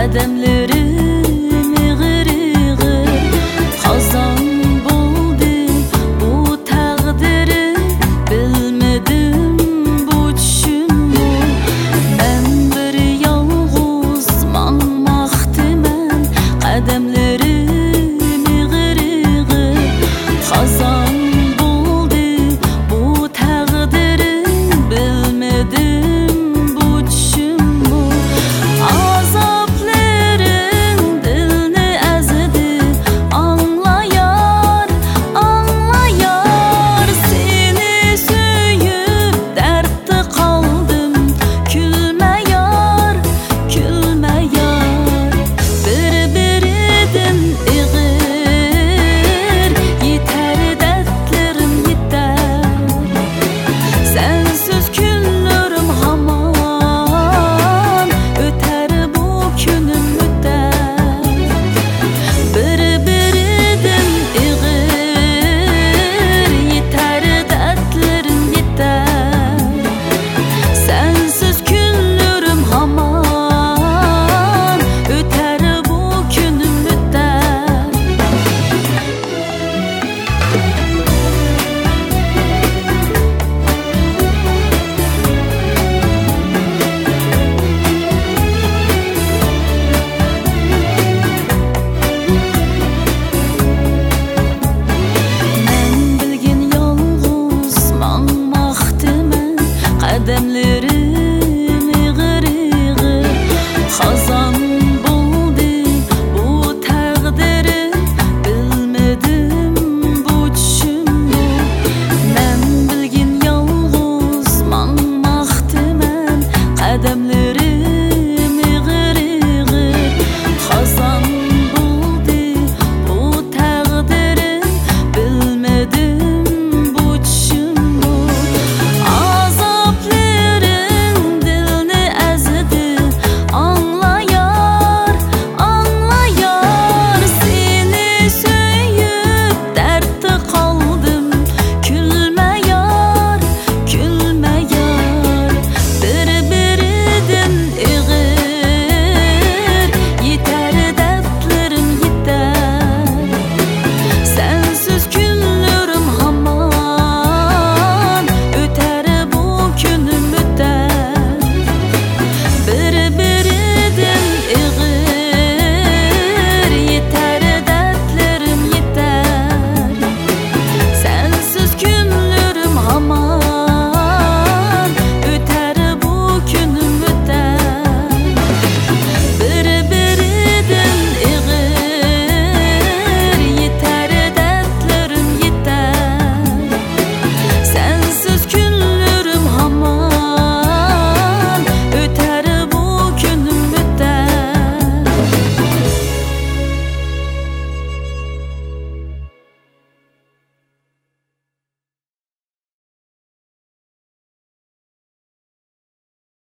Adam